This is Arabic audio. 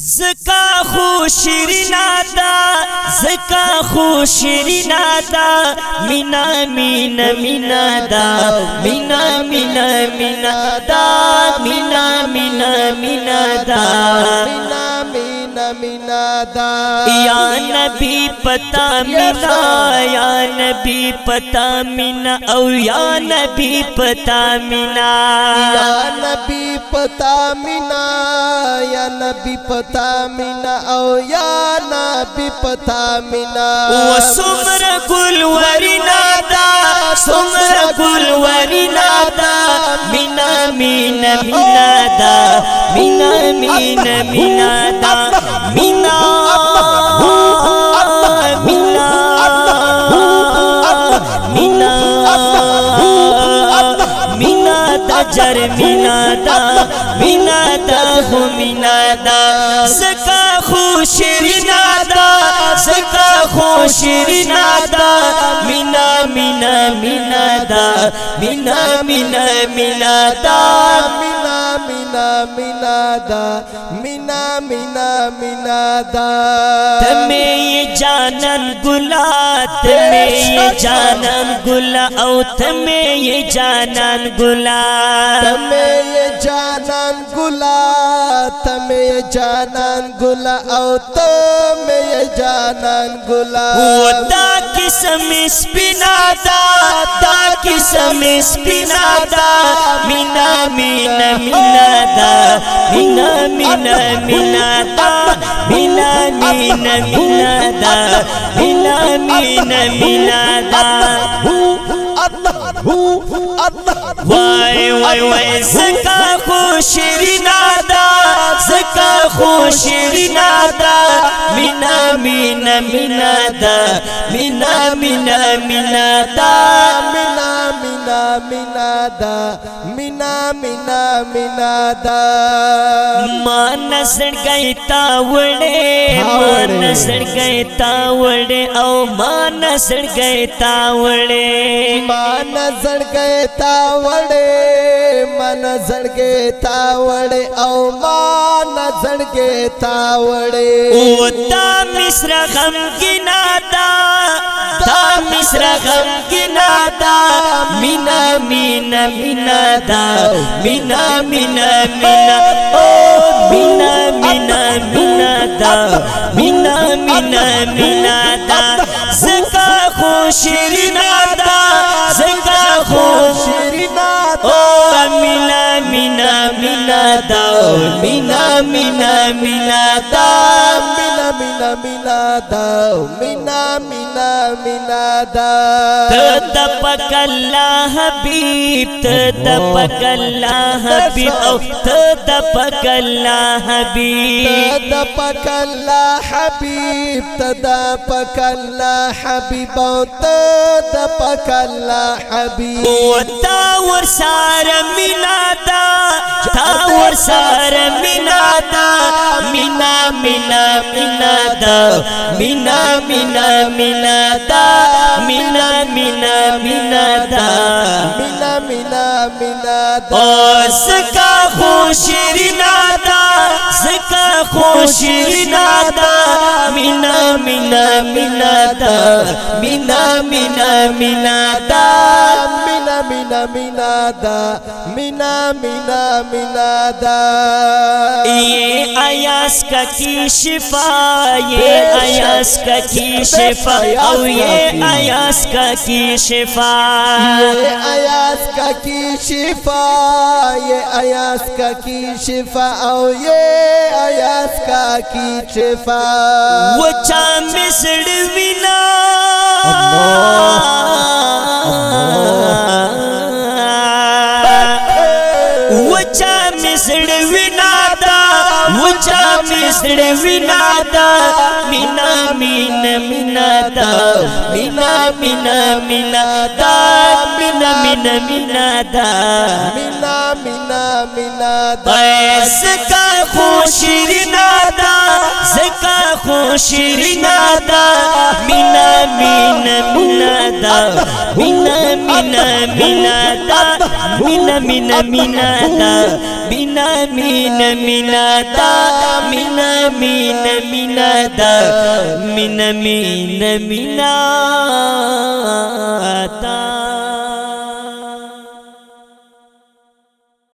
زکا خو شیرینا دا زکا خو شیرینا دا مینا مینا مینا دا مینا مینا مینا دا مینا مینا مینا دا مینا دا یا نبی پتا مینا یا نبی پتا مینا أو یا نبی پتا مینا یا نبی پتا مینا یا نبی پتا مینا أو یا نبی پتا مینا و سمر گل ورنا دا سمر گل ورنا دا مینا مینا مینا دا مینا مینا مینا مینا دا جر مینا دا مینا دا خو مینا دا زکا خو شیرینا دا زکا خو شیرینا دا مینا مینا مینا دا مینا مینا مینا دا مینا مینا مینا دا مینا مینا مینا دا تمه जानन गुलात में ये जानन गुला औत में ये जानन गुला। तमें ये जानन गुला तमें ये जानन गुला औत में ये जानन गुला। वो ता किस्म स्पिना दा ता किस्म स्पिना दा। मीना मीना मीना दा मीना मीना मीना दा। مینا مینا مینا دا مینا مینا مینا دا وای وای وای زکا خو شیرینا دا زکا خو شیرینا دا مینا مینا مینا دا مینا مینا مینا دا. मिनादा मिना मिना मिनादा मान सड़ गई तावड़े مان سړګي تا وړې او مان سړګي تا وړې مان سړګي تا وړې مان سړګي تا وړې او مان سړګي تا وړې او تا مصر غم کې نادا تا مصر غم کې نادا مینا مینا مینا دا مینا مینا مینا او مینا مینا مینا دا مینا مینا مینا دا زکا خوشیرینا دا زکا خوش شیرینا أو مینا مینا مینا دا مینا مینا مینا دا مینا مینا دا مینا مینا مینا دا تدپک اللہ حبیب تدپک اللہ حبیب أو تدپک اللہ حبیب تدپک اللہ حبیب تدپک اللہ حبیب أو تدپک اللہ حبیب أو تاور سار مینا دا تاور سار مینا دا مینا مینا مینا دا مینا مینا مینا دا مینا مینا مینا دا مینا مینا مینا دا أو سکا خوشیرینا دا سکا خوشیرینا دا مینا مینا مینا دا مینا مینا مینا دا مینا مینا دا مینا مینا مینا دا یہ ایاس کا کی شفا یہ ایاس کا کی شفا او یہ ایاس کا کی شفا یہ ایاس کا کی شفا یہ ایاس کا کی شفا او یہ ایاس کا کی شفا وچا مسڑ وینا وچا مسڑ وینا دا وچا مسڑ وینا دا مینا مین مینا دا مینا مینا مینا دا مینا مینا دا مینا مینا مینا دا ایس کا خوشیرینا دا زکا خوشیرینا دا مینا مینا مینا دا مینا مینا مینا دا مینا مینا مینا دا مینا مینا مینا دا مینا مینا مینا دا مینا مینا مینا